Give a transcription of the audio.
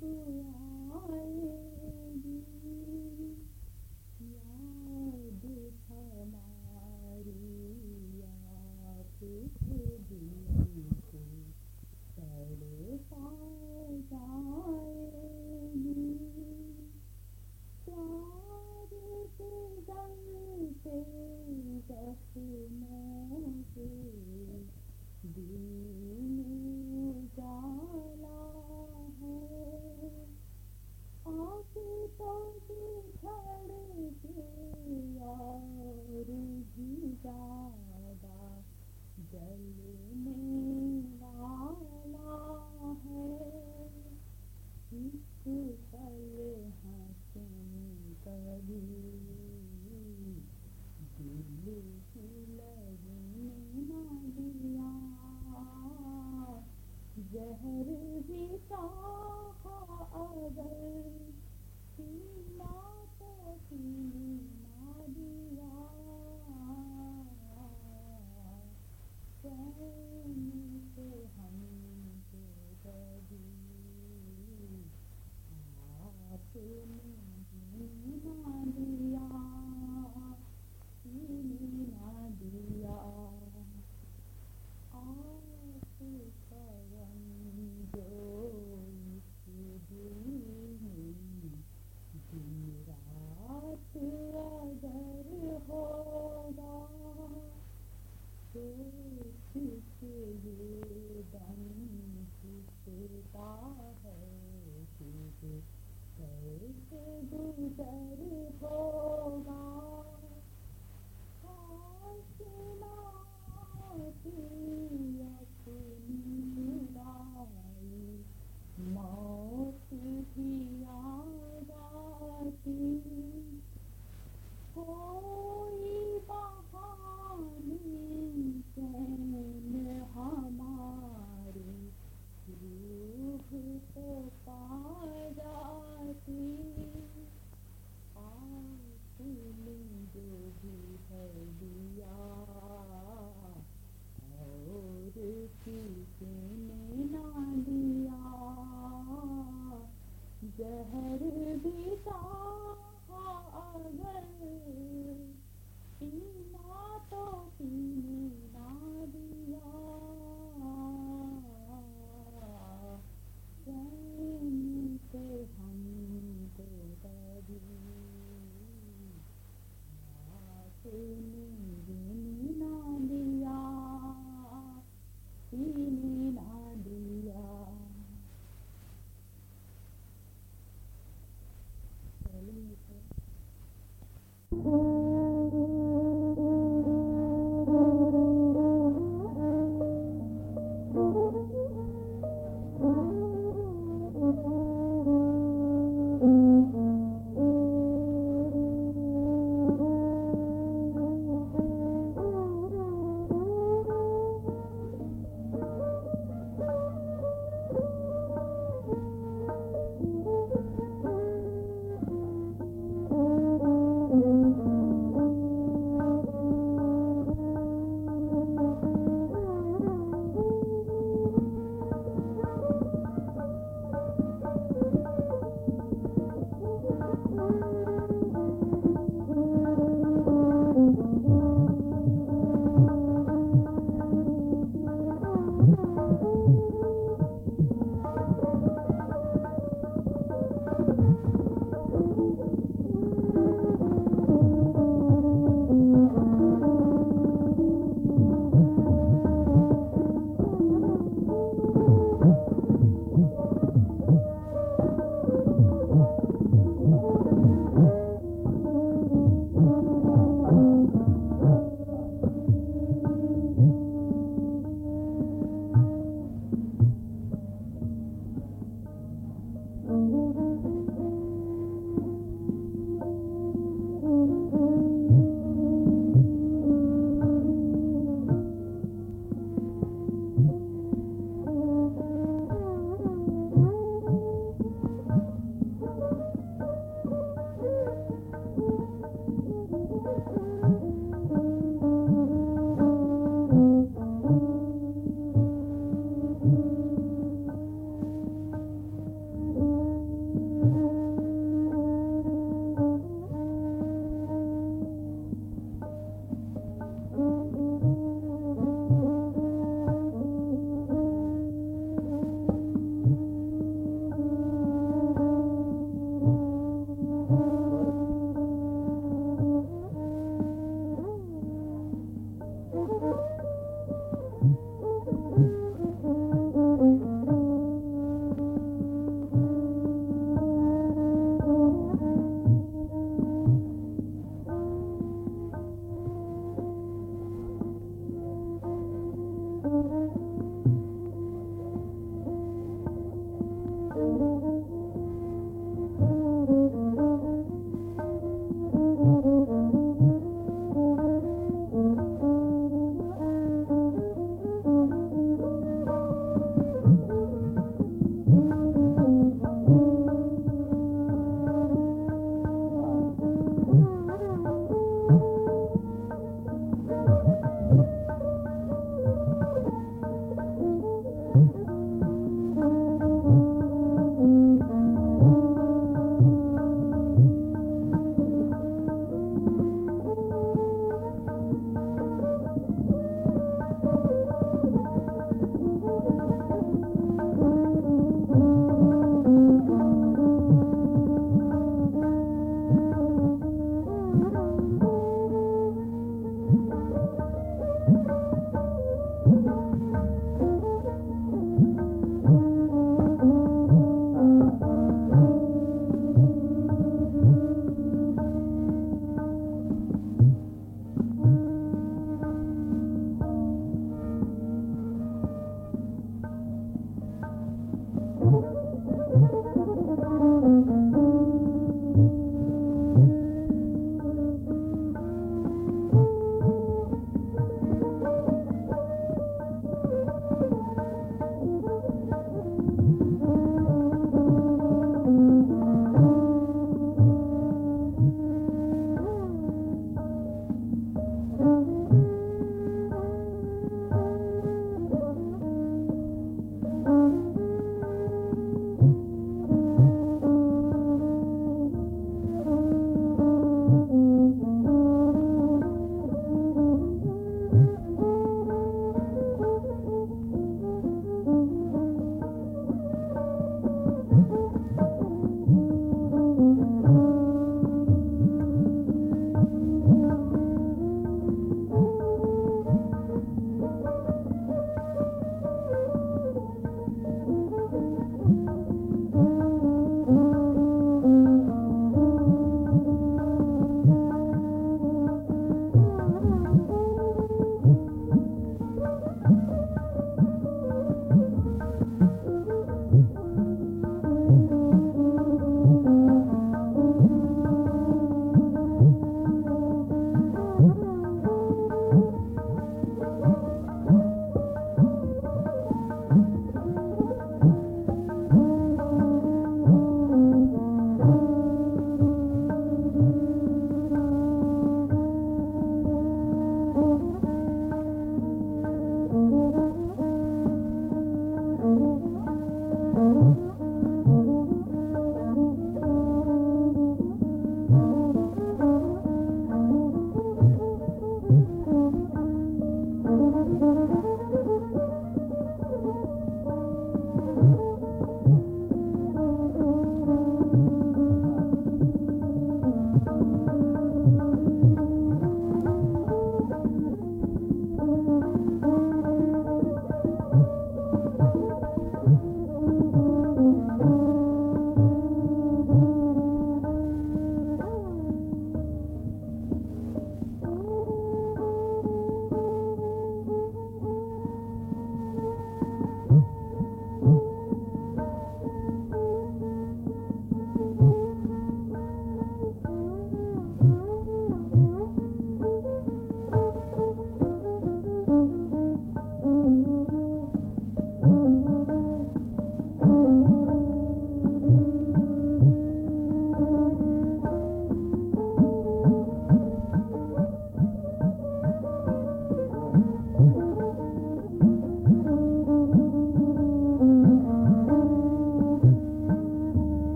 बुआए Hare better.